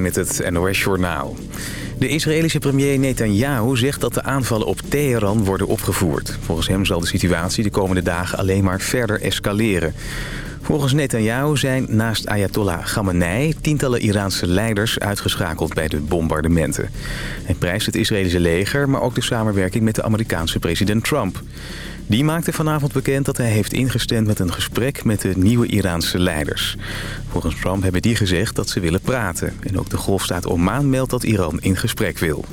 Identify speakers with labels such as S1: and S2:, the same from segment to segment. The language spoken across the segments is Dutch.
S1: met het NOS-journaal. De Israëlische premier Netanyahu zegt dat de aanvallen op Teheran worden opgevoerd. Volgens hem zal de situatie de komende dagen alleen maar verder escaleren. Volgens Netanyahu zijn naast Ayatollah Khamenei tientallen Iraanse leiders uitgeschakeld bij de bombardementen. Hij prijst het Israëlische leger, maar ook de samenwerking met de Amerikaanse president Trump. Die maakte vanavond bekend dat hij heeft ingestemd met een gesprek met de nieuwe Iraanse leiders. Volgens Trump hebben die gezegd dat ze willen praten. En ook de golfstaat Oman meldt dat Iran in gesprek wil.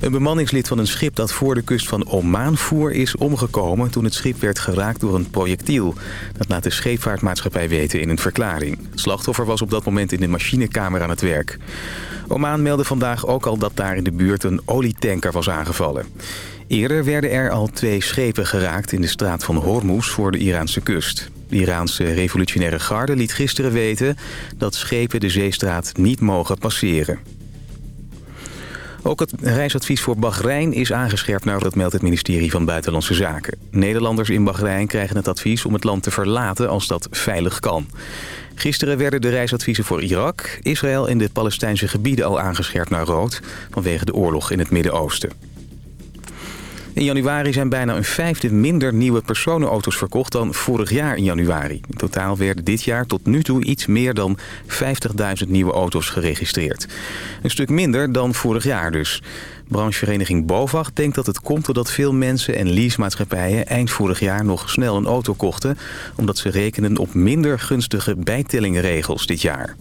S1: Een bemanningslid van een schip dat voor de kust van Oman voer is omgekomen toen het schip werd geraakt door een projectiel. Dat laat de scheepvaartmaatschappij weten in een verklaring. Het slachtoffer was op dat moment in de machinekamer aan het werk. Oman meldde vandaag ook al dat daar in de buurt een olietanker was aangevallen. Eerder werden er al twee schepen geraakt in de straat van Hormuz voor de Iraanse kust. De Iraanse revolutionaire garde liet gisteren weten dat schepen de zeestraat niet mogen passeren. Ook het reisadvies voor Bahrein is aangescherpt, nou dat meldt het ministerie van Buitenlandse Zaken. Nederlanders in Bahrein krijgen het advies om het land te verlaten als dat veilig kan. Gisteren werden de reisadviezen voor Irak, Israël en de Palestijnse gebieden al aangescherpt naar rood vanwege de oorlog in het Midden-Oosten. In januari zijn bijna een vijfde minder nieuwe personenauto's verkocht dan vorig jaar in januari. In totaal werden dit jaar tot nu toe iets meer dan 50.000 nieuwe auto's geregistreerd. Een stuk minder dan vorig jaar dus. Branchevereniging BOVAG denkt dat het komt doordat veel mensen en leasemaatschappijen eind vorig jaar nog snel een auto kochten... omdat ze rekenen op minder gunstige bijtellingregels dit jaar.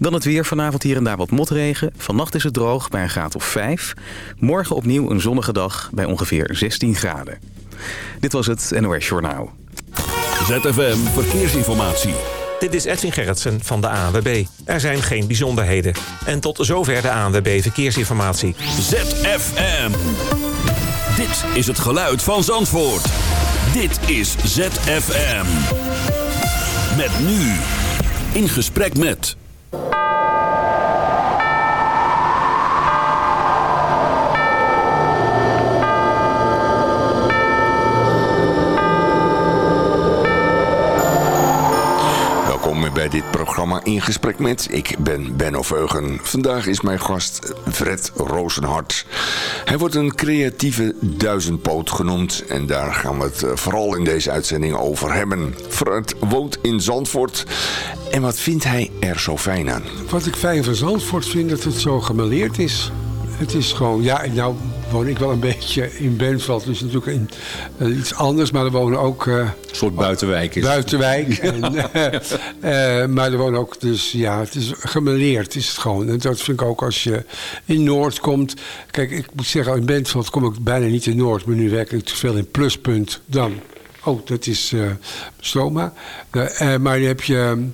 S1: Dan het weer. Vanavond hier en daar wat motregen. Vannacht is het droog bij een graad of 5. Morgen opnieuw een zonnige dag bij ongeveer 16 graden. Dit was het NOS Journaal.
S2: ZFM Verkeersinformatie.
S3: Dit is Edwin Gerritsen van de ANWB. Er zijn geen bijzonderheden. En tot zover de ANWB Verkeersinformatie.
S2: ZFM. Dit is het geluid van Zandvoort. Dit is ZFM. Met nu. In gesprek met...
S4: Música bij dit programma In Gesprek Met. Ik ben Benno Veugen. Vandaag is mijn gast Fred Rozenhart. Hij wordt een creatieve duizendpoot genoemd. En daar gaan we het eh, vooral in deze uitzending over hebben. Fred woont in Zandvoort. En wat vindt hij er zo fijn aan?
S5: Wat ik fijn van Zandvoort vind, dat het zo gemaleerd is. Het is gewoon, ja, nou woon ik wel een beetje in Benveld. Dus natuurlijk in, uh, iets anders, maar er wonen ook... Uh,
S6: een soort buitenwijk is
S5: Buitenwijk. En, uh, maar er wonen ook, dus ja, het is gemaleerd is het gewoon. En dat vind ik ook als je in Noord komt. Kijk, ik moet zeggen, in Bentveld kom ik bijna niet in Noord. Maar nu werk ik te veel in Pluspunt dan. Oh, dat is Stoma. maar dan heb je...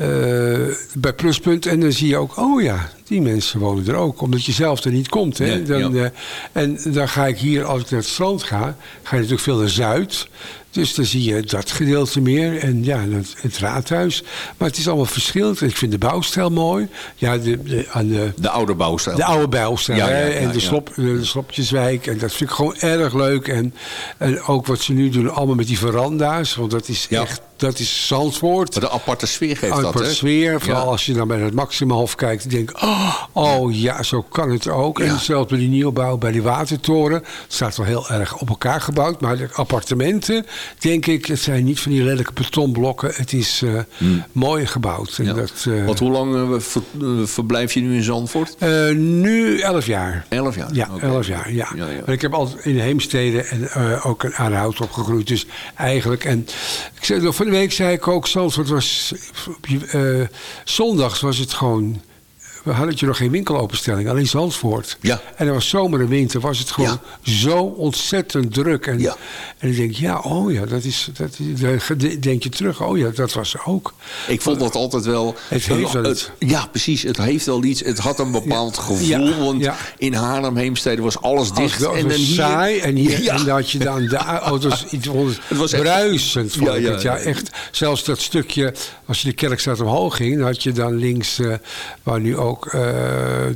S5: Uh, bij Pluspunt. En dan zie je ook, oh ja, die mensen wonen er ook. Omdat je zelf er niet komt. Hè?
S6: Ja,
S5: dan,
S6: ja.
S5: uh, en dan ga ik hier, als ik naar het strand ga, ga je natuurlijk veel naar Zuid. Dus dan zie je dat gedeelte meer. En ja, het, het raadhuis. Maar het is allemaal verschillend. Ik vind de bouwstijl mooi. Ja, de, de, aan de,
S6: de oude bouwstijl.
S5: De oude bouwstijl.
S6: Ja, ja,
S5: hè?
S6: ja,
S5: en de, slop, de Slopjeswijk. En dat vind ik gewoon erg leuk. En, en ook wat ze nu doen, allemaal met die veranda's. Want dat is echt, dat is Zandvoort.
S6: Wat een aparte sfeer geeft dat,
S5: Apart
S6: hè?
S5: sfeer. Vooral
S6: Ja.
S5: als je dan bij het Maximumhof kijkt. denk oh, oh ja, zo kan het ook.
S6: Ja.
S5: En zelfs bij die nieuwbouw, bij die watertoren. Het staat wel heel erg op elkaar gebouwd. Maar de appartementen, denk ik, het zijn niet van die lelijke betonblokken. Het is eh, mooi gebouwd. En
S6: Hmm. Ja.
S5: dat, eh,
S6: Want hoe lang eh, ver- verblijf je nu in Zandvoort?
S5: nu elf jaar.
S6: Elf jaar?
S5: Ja,
S6: Oké.
S5: elf jaar, ja. Maar ik heb altijd in Heemstede en ook in Aanhout opgegroeid. Dus eigenlijk, en ik zei, nog van de week zei ik ook, Zandvoort was, je, eh, zondags was het gewoon, we hadden je nog geen winkelopenstelling, alleen Zandvoort.
S6: Ja.
S5: En er was zomer en winter, was het gewoon zo ontzettend druk. En,
S6: Ja.
S5: en ik denk, ja, oh ja, dat is, dat, is- denk je terug, oh ja, dat was ook.
S6: Ik vond dat altijd wel...
S5: Het heeft wel iets.
S6: Ja, precies. Het heeft wel iets. Het had een bepaald
S5: Ja.
S6: gevoel. Want in Haarlem, Heemstede was alles dicht. en dan hier,
S5: saai en hier en dan had je dan de auto's iets
S6: Het was
S5: bruisend vond ik het. Ja, echt. Zelfs dat stukje, als je de kerkstraat omhoog ging, had je dan links, eh, waar nu ook eh,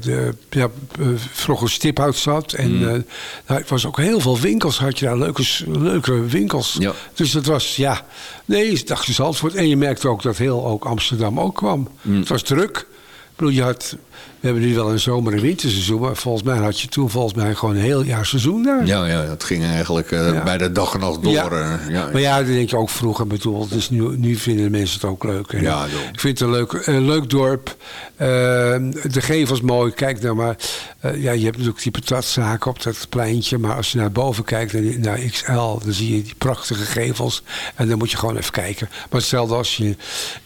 S5: de ja, eh, vroeger stiphout zat. En
S6: Mm.
S5: eh, nou, het was ook heel veel winkels, had je daar leuke, leuke winkels.
S6: Ja.
S5: Dus dat was, ja, nee, dacht je Zandvoort. En je merkte ook dat heel ook Amsterdam ook kwam.
S6: Mm.
S5: Het was druk. Ik bedoel, je had, hebben nu wel een zomer- en winterseizoen, maar volgens mij had je toen volgens mij gewoon een heel jaar seizoen daar.
S6: Ja, ja, het ging eigenlijk eh,
S5: Ja.
S6: bij de dag en nacht door.
S5: Ja.
S6: eh, ja.
S5: Maar ja, dat denk je ook vroeger bedoeld. Dus nu, nu vinden de mensen het ook leuk.
S6: Ja,
S5: ik vind het een leuk, een leuk dorp. Eh, de gevels mooi. Kijk nou maar. eh, ja, je hebt natuurlijk die patatzaken op dat pleintje. Maar als je naar boven kijkt, naar, XL, dan zie je die prachtige gevels. En dan moet je gewoon even kijken. Maar hetzelfde als je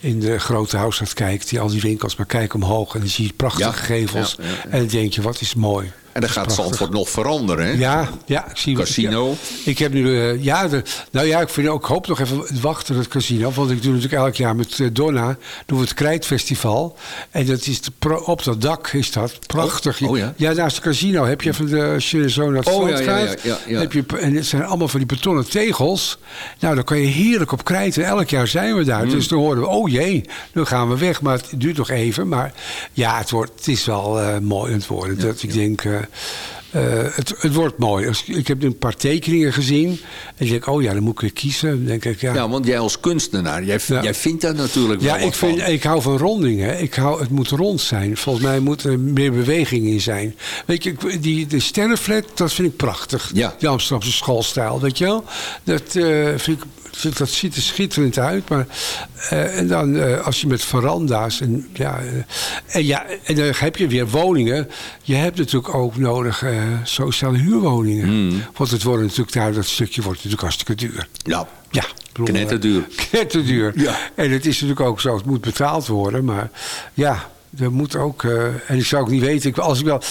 S5: in de grote Houtstad kijkt, die al die winkels. Maar kijk omhoog en dan zie je prachtige gevels. En dan denk je, wat is mooi.
S6: En dan
S5: Dat
S6: gaat
S5: prachtig.
S6: Zandvoort nog veranderen, hè?
S5: Ja, ja, ik zie
S6: Casino.
S5: ja. Ik heb nu, eh, ja, de, nou ja, ik, vind ook, hoop nog even wachten het casino. Want ik doe natuurlijk elk jaar met eh, Donna, doen we het Krijtfestival. En dat is de op dat dak is dat prachtig.
S6: Oh, oh ja.
S5: Ja, naast het casino heb je even de, als je zo naar het
S6: Oh,
S5: strand
S6: ja, ja,
S5: gaat.
S6: ja, ja, ja.
S5: Heb je, en het zijn allemaal van die betonnen tegels. Nou, dan kan je heerlijk op krijten. Elk jaar zijn we daar.
S6: Mm.
S5: Dus dan horen we, oh jee, nu gaan we weg. Maar het duurt nog even. Maar ja, het, wordt, het is wel eh, mooi aan het worden. dat ik denk... eh, het, het wordt mooi. Ik heb nu een paar tekeningen gezien. En ik denk, oh ja, dan moet ik weer kiezen. Dan denk ik, ja.
S6: Ja, want jij als kunstenaar, jij,
S5: Ja.
S6: jij vindt daar natuurlijk wel
S5: Ja, ik, vind,
S6: van.
S5: ik hou van rondingen. Ik hou, het moet rond zijn. Volgens mij moet er meer beweging in zijn. Weet je, die, de sterrenflat, dat vind ik prachtig.
S6: Ja.
S5: Die Amsterdamse schoolstijl, weet je wel. Dat, eh, vind ik, dat ziet er schitterend uit. Maar, eh, en dan eh, als je met veranda's... En, ja, eh, en, ja, en dan heb je weer woningen. Je hebt natuurlijk ook nodig sociale huurwoningen.
S6: Hmm.
S5: Want het wordt natuurlijk daar, dat stukje wordt natuurlijk hartstikke duur.
S6: Ja,
S5: Ja,
S6: knetterduur.
S5: knetterduur.
S6: Ja.
S5: En het is natuurlijk ook zo, het moet betaald worden. Maar ja, er moet ook... en ik zou ook niet weten, ik, als ik wel...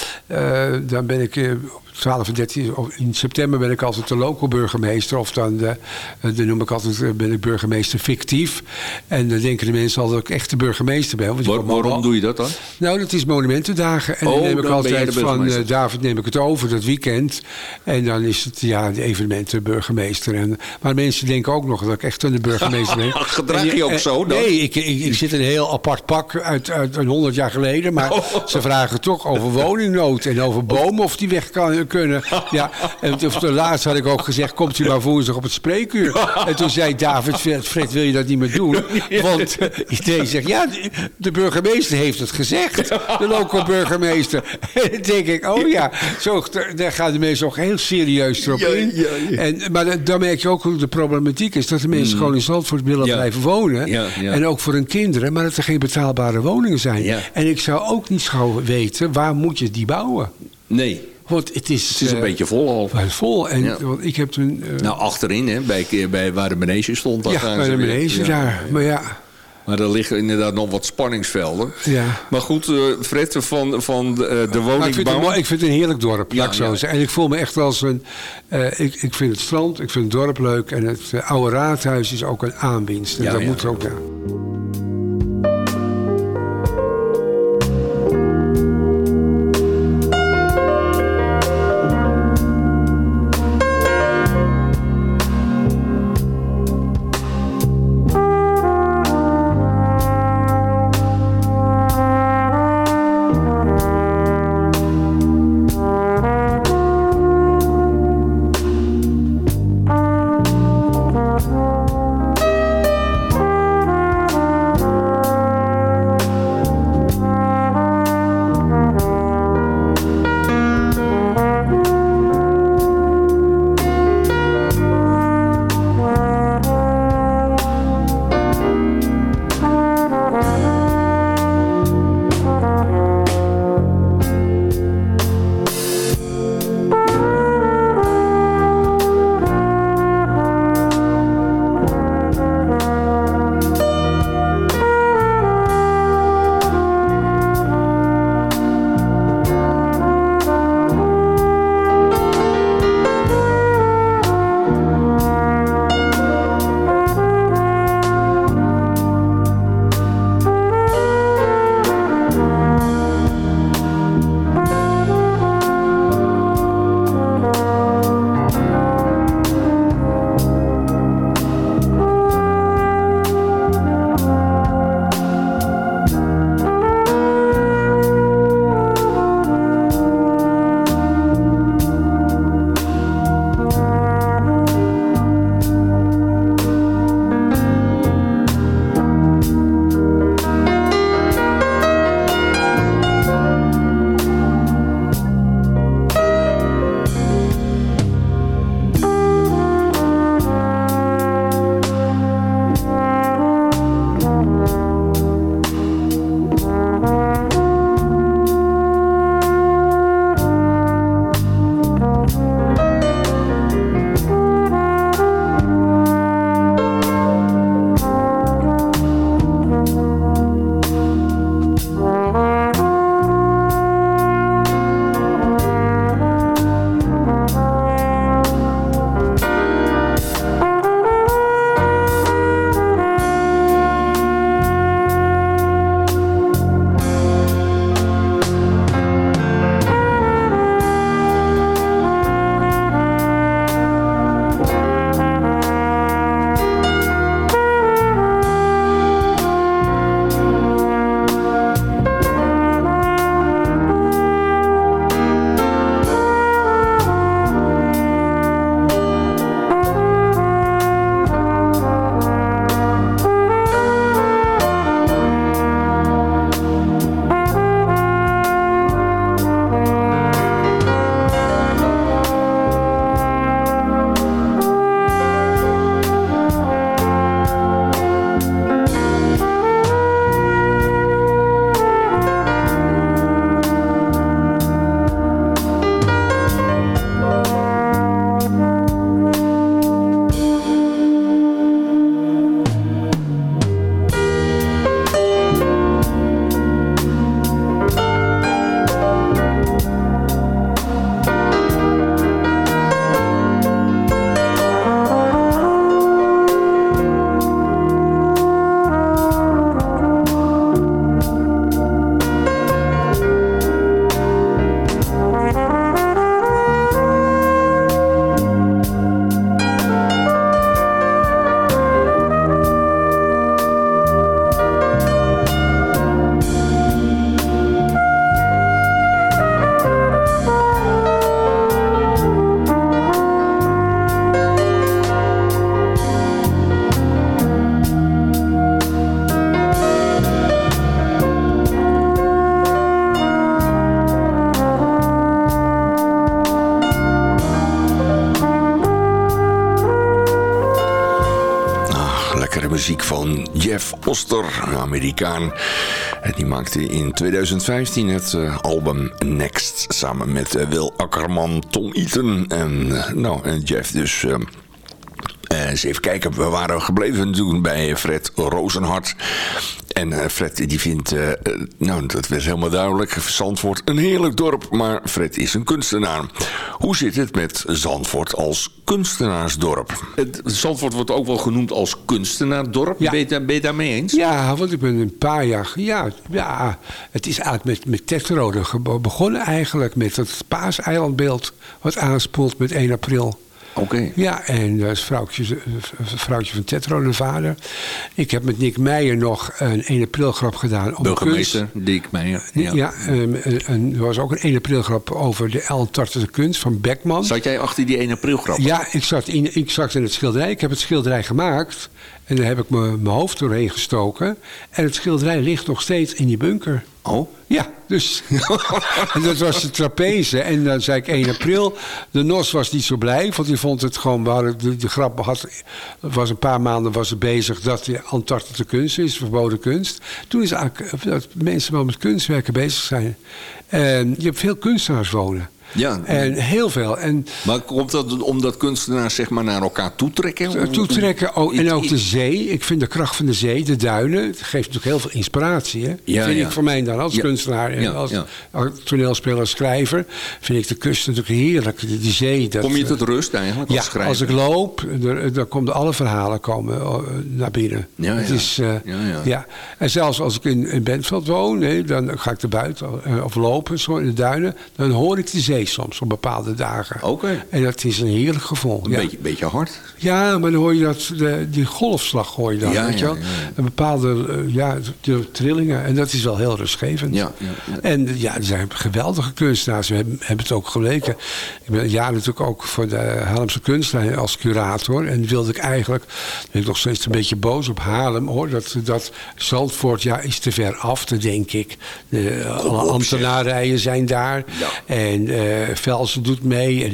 S5: dan ben ik op 12 en 13... of in september ben ik altijd de local burgemeester. Of dan, de, eh, dan noem ik altijd, eh, ben ik burgemeester fictief. En dan denken de mensen al dat ik echt de burgemeester ben. Want je
S6: Waar- waarom doe je dat dan?
S5: nou, dat is Monumentendagen. En dan
S6: Oh,
S5: neem ik
S6: dan
S5: altijd van
S6: burgemeester.
S5: eh, David neem ik het over dat weekend. En dan is het ja, de evenementenburgemeester. En, maar mensen denken ook nog dat ik echt een burgemeester ben.
S6: Gedraag
S5: En
S6: je ook zo dan?
S5: Nee, ik, ik, ik zit in een heel apart pak uit, uit een honderd jaar geleden. Maar
S6: Oh.
S5: ze vragen toch over woningnood en over bomen of die weg kan, kunnen. Ja, en of de laatst had ik ook gezegd, komt u maar woensdag op het spreekuur. En toen zei David, Fred, wil je dat niet meer doen? Want uh, iedereen zegt, ja, de, burgemeester heeft het gezegd. De lokale burgemeester. En dan denk ik, oh ja, zo, daar gaan de mensen ook heel serieus erop in. En, maar dan- merk je ook hoe de problematiek is. Dat de mensen gewoon in Zandvoort willen.
S6: Ja.
S5: blijven wonen.
S6: Ja, ja.
S5: En ook voor hun kinderen. Maar dat er geen betaalbare woningen zijn. En ik zou ook niet gauw weten, waar moet je die bouwen?
S6: Nee,
S5: Want het is...
S6: het is een
S5: eh,
S6: beetje vol al.
S5: wel vol. En
S6: Ja.
S5: want ik heb toen... eh,
S6: Nou, achterin, hè, bij, bij waar de manege stond. daar
S5: ja, bij de
S6: Ja.
S5: daar. Maar ja,
S6: Maar er liggen inderdaad nog wat spanningsvelden.
S5: ja.
S6: Maar goed, eh Fred, van, van de, eh, de
S5: Maar ik vind, het,
S6: woningbouw...
S5: ik vind het een heerlijk dorp,
S6: Ja,
S5: zo
S6: ja.
S5: En ik voel me echt als een... eh, ik, ik vind het strand, ik vind het dorp leuk. En het eh, oude raadhuis is ook een aanwinst. En
S6: Ja,
S5: dat
S6: ja.
S5: moet er ook naar.
S4: En die maakte in 2015 het eh, album Next samen met eh, Wil Akkerman, Tom Eaton en, eh, nou, en Jeff dus... eh, eh, eens even kijken, we waren gebleven toen bij Fred Rozenhart. En Fred die vindt, nou dat werd helemaal duidelijk, Zandvoort een heerlijk dorp, maar Fred is een kunstenaar. Hoe zit het met Zandvoort als kunstenaarsdorp?
S6: Het Zandvoort wordt ook wel genoemd als kunstenaardorp.
S5: Ja.
S6: Ben, je, daar- ben je daarmee eens?
S5: Ja, want ik ben een paar jaar... Ja, ja het is eigenlijk met, met Tetrode begonnen eigenlijk. Met het paaseilandbeeld wat aanspoelt met 1 april.
S6: Oké.
S5: Ja, en dat is vrouwtje, eh, vrouwtje van Tetro, de vader. Ik heb met Nick Meijer nog een 1 april grap gedaan. Om
S6: Burgemeester Dick Meijer.
S5: kunst. Ja, ehm, en- en er was ook een 1 april grap over de Eltartse kunst van Beckman.
S6: Zat jij achter die 1 april grap?
S5: Ja, ik zat, in, ik zat in het schilderij. Ik heb het schilderij gemaakt. En daar heb ik mijn mijn hoofd doorheen gestoken. En het schilderij ligt nog steeds in die bunker.
S6: Oh?
S5: Ja, dus. dat was de trapeze. En dan zei ik 1 april. De NOS was niet zo blij, want die vond het gewoon. hadden De, grap had, was een paar maanden was het bezig dat de Antarctische kunst is, verboden kunst. Toen is eh, dat mensen wel met kunstwerken bezig zijn. En je hebt veel kunstenaars wonen.
S6: Ja.
S5: En heel veel. En
S6: Maar komt dat omdat kunstenaars zeg maar naar elkaar toetrekken?
S5: toetrekken. Oh, en ook de zee. Ik vind de kracht van de zee, de duinen. Het geeft natuurlijk heel veel inspiratie. Hè?
S6: Ja,
S5: vind
S6: ja.
S5: ik voor mij dan als kunstenaar en als, toneelspeler, schrijver. Vind ik de kust natuurlijk heerlijk. Die, die zee. Dat,
S6: Kom je
S5: eh,
S6: tot rust eigenlijk als
S5: ja,
S6: schrijver?
S5: als ik loop, dan komen alle verhalen komen eh, naar binnen.
S6: Ja,
S5: Het
S6: ja.
S5: Is, eh,
S6: Ja.
S5: En zelfs als ik in, in Bentveld woon, hè, dan ga ik er buiten eh, of lopen zo in de duinen. Dan hoor ik de zee soms op bepaalde dagen.
S6: Oké.
S5: En dat is een heerlijk gevoel.
S6: Een
S5: ja.
S6: beetje, beetje hard.
S5: Ja, maar dan hoor je dat, de, die golfslag hoor je dan,
S6: Ja,
S5: weet je
S6: ja,
S5: wel. Een bepaalde, eh, ja, de trillingen. En dat is wel heel rustgevend.
S6: Ja.
S5: En ja, er zijn geweldige kunstenaars. We hebben, hebben het ook geleken. Ik ben ja natuurlijk ook voor de Haarlemse kunstlijn als curator. En wilde ik eigenlijk, ben ik nog steeds een beetje boos op Haarlem hoor. Dat, dat Zandvoort, ja, is te ver af, te denk ik. De, alle ambtenarijen zijn daar.
S6: Ja.
S5: En eh Velsen doet mee. En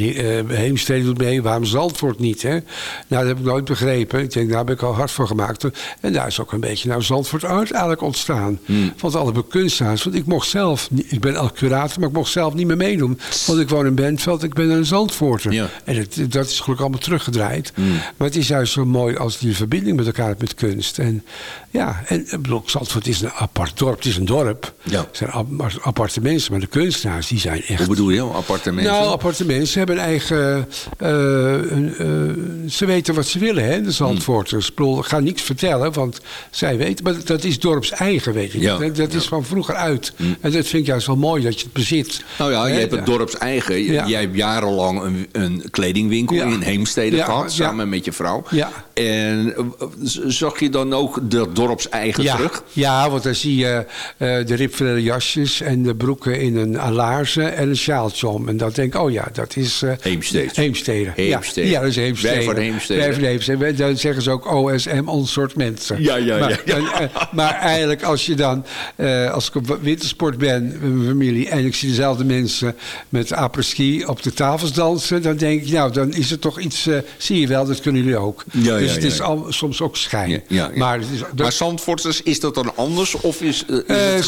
S5: eh Heemstede doet mee. Waarom Zandvoort niet, hè? Nou, dat heb ik nooit begrepen. Ik denk, daar ben ik al hard voor gemaakt. En daar is ook een beetje nou Zandvoort Art eigenlijk ontstaan. Want alle kunstenaars. Want ik mocht zelf, ik ben al curator, maar ik mocht zelf niet meer meedoen. Want ik woon in Bentveld, ik ben een Zandvoorter.
S6: Ja.
S5: En het, dat is gelukkig allemaal teruggedraaid. Maar het is juist zo mooi als die verbinding met elkaar hebt met kunst. En ja, en bedoel, Zandvoort is een apart dorp. Het is een dorp.
S6: Ja.
S5: Het zijn ap- aparte mensen, maar de kunstenaars die zijn echt
S6: Hoe bedoel je? Appartementen?
S5: nou, aparte mensen hebben een eigen. eh, eh, ze weten wat ze willen, hè, de Zandvoorters. Ik bedoel, Ik ga niks vertellen, want zij weten. Maar dat is dorps eigen, weet je.
S6: Ja,
S5: Dat, dat is van vroeger uit. En dat vind ik juist wel mooi dat je het bezit.
S6: Nou ja, je hebt het dorps eigen.
S5: Ja.
S6: Jij hebt jarenlang een, een kledingwinkel in Heemstede gehad, samen met je vrouw.
S5: Ja.
S6: En eh, zag je dan ook de dorps eigen
S5: Ja,
S6: terug?
S5: ja, want dan zie je de ribfrele jasjes en de broeken in een laarzen en een sjaaltje En dan denk ik, oh ja, dat is... eh,
S6: Heemstede.
S5: Heemstede.
S6: Heemstede.
S5: Ja, ja, dat is Heemstede.
S6: Wij van Heemstede.
S5: Wij van Heemstede. Dan zeggen ze ook OSM, ons soort mensen.
S6: Ja, ja,
S5: maar,
S6: ja, ja.
S5: en, eh, maar eigenlijk als je dan, eh, als ik op wintersport ben met mijn familie en ik zie dezelfde mensen met apres-ski op de tafels dansen, dan denk ik, nou, dan is het toch iets, zie je wel, dat kunnen jullie ook.
S6: Ja,
S5: dus het is al, soms ook schijn. Maar, het is, dat-
S6: Maar Zandvoorters, is dat dan anders? Of is, is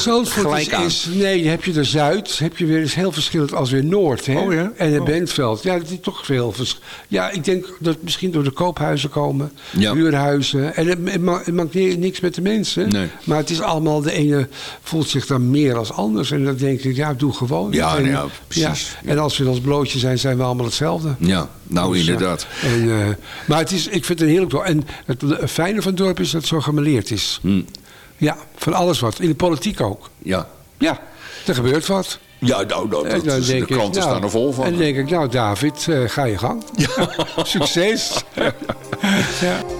S5: is, nee, heb je de Zuid, heb je weer is heel verschillend als weer Noord, hè?
S6: Oh ja?
S5: En het Bentveld, ja, dat is toch veel Ja, ik denk dat het misschien door de koophuizen komen,
S6: Ja.
S5: huurhuizen, en het, het, ma- het maakt ni- niks met de mensen,
S6: Nee.
S5: maar het is allemaal de ene voelt zich dan meer als anders, en dan denk ik, ja, doe gewoon.
S6: Ja,
S5: en,
S6: ja, precies.
S5: En als we in ons blootje zijn, zijn we allemaal hetzelfde.
S6: Ja, nou
S5: Dus, ja.
S6: inderdaad.
S5: En, eh, maar het is, ik vind het een heerlijk dorp. En het fijne van het dorp is dat het zo gemeleerd is.
S6: Hm.
S5: Ja, van alles wat. In de politiek ook.
S6: Ja.
S5: Ja, er gebeurt wat.
S6: Ja, nou, nou, dat is, de
S5: ik,
S6: kranten
S5: nou,
S6: staan er vol van.
S5: En dan denk ik, nou David, eh, ga je gang. Succes. ja.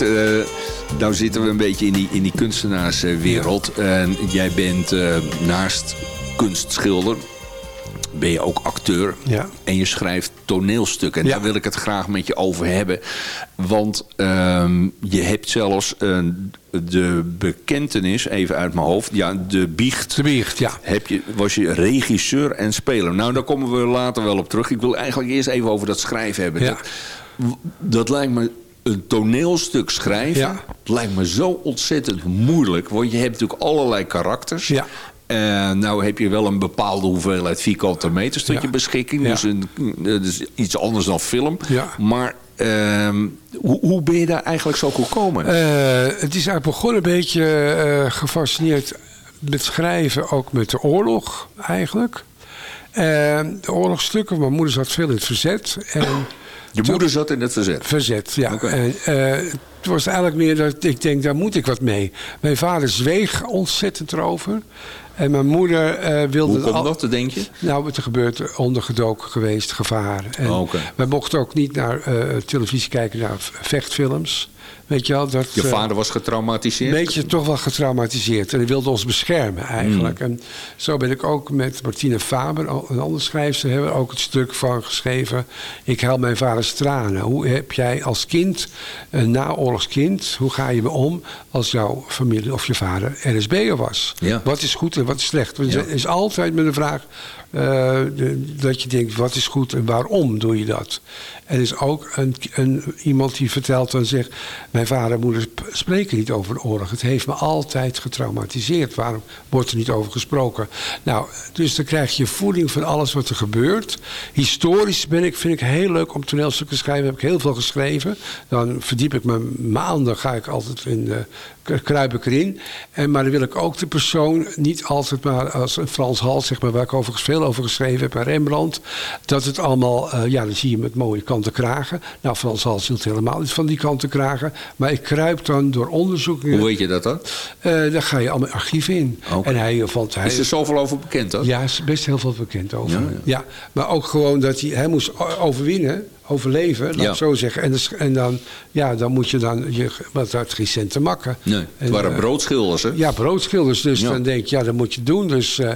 S6: Fred, uh, nou zitten we een beetje in die, in die kunstenaarswereld. En jij bent uh, naast kunstschilder, ben je ook acteur.
S5: Ja.
S6: En je schrijft toneelstukken. En
S5: Ja.
S6: daar wil ik het graag met je over hebben. Want ehm, je hebt zelfs eh, de bekentenis, even uit mijn hoofd. Ja, de biecht.
S5: De biecht, ja.
S6: Heb je, was je regisseur en speler. Nou, daar komen we later wel op terug. Ik wil eigenlijk eerst even over dat schrijven hebben.
S5: Ja.
S6: Dat, dat lijkt me een toneelstuk schrijven.
S5: Ja.
S6: lijkt me zo ontzettend moeilijk. Want je hebt natuurlijk allerlei karakters.
S5: Ja.
S6: En nou heb je wel een bepaalde hoeveelheid vierkante meters tot
S5: Ja.
S6: je beschikking. Dus, een, dat is iets anders dan film. Maar ehm, hoe, hoe ben je daar eigenlijk zo gekomen?
S5: Eh, het is eigenlijk begonnen een beetje eh, gefascineerd met schrijven, ook met de oorlog eigenlijk. Eh, de oorlogstukken, mijn moeder zat veel in het verzet. En
S6: je moeder zat in het verzet.
S5: Verzet, ja. En, eh, het was eigenlijk meer dat ik denk, daar moet ik wat mee. Mijn vader zweeg ontzettend erover. En mijn moeder eh, wilde...
S6: Hoe komt
S5: al-
S6: dat, denk je?
S5: Nou, het gebeurt ondergedoken geweest, gevaar. En
S6: Oh.
S5: Wij mochten ook niet naar eh, televisie kijken, naar vechtfilms. Weet je wel? Dat,
S6: Je
S5: eh,
S6: vader was getraumatiseerd?
S5: een beetje toch wel getraumatiseerd. En hij wilde ons beschermen eigenlijk.
S6: Hmm.
S5: En zo ben ik ook met Martine Faber, een andere schrijfster, hebben we ook het stuk van geschreven. Ik huil mijn vaders tranen. Hoe heb jij als kind, een naoorlogskind, hoe ga je me om als jouw familie of je vader RSB'er was?
S6: Ja.
S5: Wat is goed en wat is slecht? Want
S6: Ja.
S5: is altijd met de vraag de- dat je denkt, wat is goed en waarom doe je dat? Er is ook een, een, iemand die vertelt en zegt... mijn vader en moeder sp- spreken niet over de oorlog. Het heeft me altijd getraumatiseerd. Waarom wordt er niet over gesproken? Nou, dus dan krijg je voeding van alles wat er gebeurt. Historisch ben ik, vind ik heel leuk om toneelstukken te schrijven. Heb ik heel veel geschreven. Dan verdiep ik me maanden, ga ik altijd in de k- kruip ik erin. En, maar dan wil ik ook de persoon niet altijd maar als Frans Hals, zeg maar, waar ik over, veel over geschreven heb, en Rembrandt. Dat het allemaal, eh, ja, dan zie je met mooie kanten kragen. Nou, Frans Hals hield helemaal niet van die kanten kragen. Maar ik kruip dan door onderzoekingen.
S6: Hoe weet je dat dan?
S5: eh, daar ga je allemaal archief in. En hij vond hij.
S6: Is er zoveel over bekend dan?
S5: Ja, is best heel veel bekend over.
S6: Ja,
S5: Ja,
S6: ja.
S5: maar ook gewoon dat hij, hij moest overwinnen, overleven, laat
S6: Ja.
S5: ik zo zeggen. En, dus- en dan, ja, dan moet je dan, je, want dat had geen cent te makken.
S6: Nee, het
S5: En,
S6: waren
S5: eh,
S6: broodschilders, hè?
S5: ja, broodschilders. Dus
S6: Ja.
S5: dan denk je, ja, dat moet je doen. Dus, eh,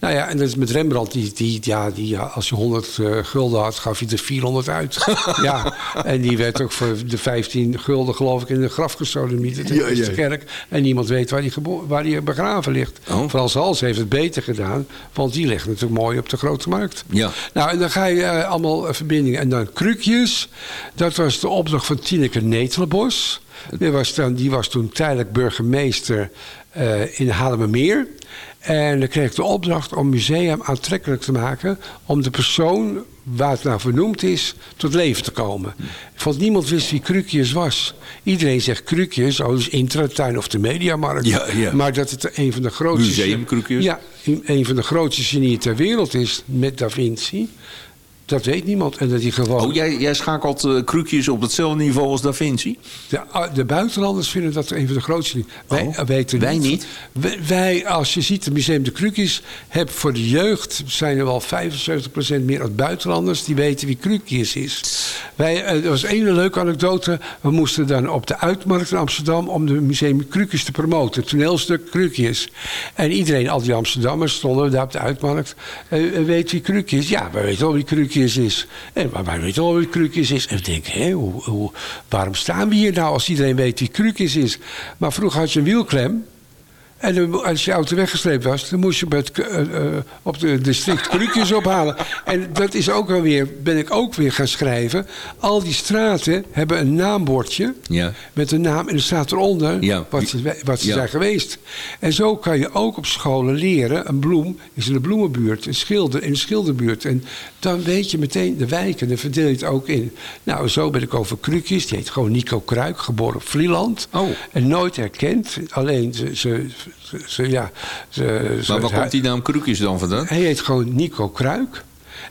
S5: nou ja, en dat is met Rembrandt, die, die, ja, die, als je 100 eh, gulden had, gaf je er 400 uit. ja, en die werd ook voor de 15 gulden, geloof ik, in de graf gesodemieterd in de
S6: ja.
S5: kerk. En niemand weet waar die, gebo- waar die begraven ligt.
S6: Oh.
S5: Frans Hals heeft het beter gedaan, want die ligt natuurlijk mooi op de grote markt.
S6: Ja.
S5: Nou, en dan ga je allemaal verbindingen. En dan Krukjes, dat was de opdracht van Tineke Netelenbos. Die was, dan, die was toen tijdelijk burgemeester eh in Haarlemmermeer. En dan kreeg ik de opdracht om museum aantrekkelijk te maken... om de persoon waar het naar vernoemd is, tot leven te komen. Want niemand wist wie Krukjes was. Iedereen zegt Krukjes, oh, dus Intratuin of de Mediamarkt.
S6: Ja, ja.
S5: Maar dat het een van de grootste...
S6: Museum Krukjes?
S5: Ja, een van de grootste genieën ter wereld is met Da Vinci. Dat weet niemand. En dat hij gewoon...
S6: Oh, jij, jij schakelt eh krukjes op hetzelfde niveau als Da Vinci?
S5: De, ah, de buitenlanders vinden dat een van de grootste. Wij
S6: Oh,
S5: weten
S6: wij niet?
S5: Wij, wij, als je ziet, het Museum de Krukjes, heb voor de jeugd zijn er wel 75% meer als buitenlanders die weten wie Krukjes is. Wij, eh, er was één leuke anekdote. We moesten dan op de Uitmarkt in Amsterdam om de Museum Krukjes te promoten. Het toneelstuk Krukjes. En iedereen, al die Amsterdammers, stonden daar op de Uitmarkt. Eh, weet wie Krukjes is? Ja, wij weten al wie Krukjes is. En wij weten al wie Krukjes is. En we denken, hé, hoe, hoe, waarom staan we hier nou als iedereen weet wie Krukjes is? Maar vroeger had je een wielklem. En als je auto weggesleept was, dan moest je op, het, eh, eh, op de district krukjes ophalen. En dat is ook alweer, ben ik ook weer gaan schrijven. Al die straten hebben een naambordje
S6: Ja.
S5: met een naam en er staat eronder
S6: Ja.
S5: wat ze, wat ze
S6: Ja.
S5: zijn geweest. En zo kan je ook op scholen leren. Een bloem is in de bloemenbuurt, een schilder in de schilderbuurt. En dan weet je meteen de wijken, dan verdeel je het ook in. Nou, zo ben ik over Krukjes. Die heet gewoon Nico Kruik, geboren op Vlieland.
S6: Oh.
S5: En nooit herkend. Alleen ze, ze, ze, ze- ja. Ze,
S6: Maar waar komt die naam krukjes dan vandaan?
S5: hij heet gewoon Nico Kruik.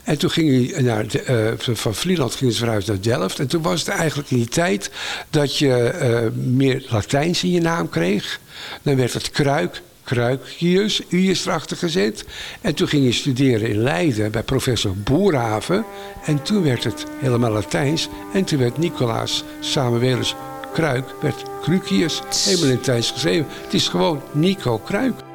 S5: En toen ging hij naar de, eh, van Vlieland ging ze verhuisd naar Delft. En toen was het eigenlijk in die tijd dat je eh, meer Latijns in je naam kreeg. Dan werd het Kruik, Kruikjes, erachter gezet. En toen ging je studeren in Leiden bij professor Boerhaven. En toen werd het helemaal Latijns. En toen werd Nicolaas Samuelus Kruik werd Krukius. Helemaal in tijd geschreven. Het is gewoon Nico Kruik.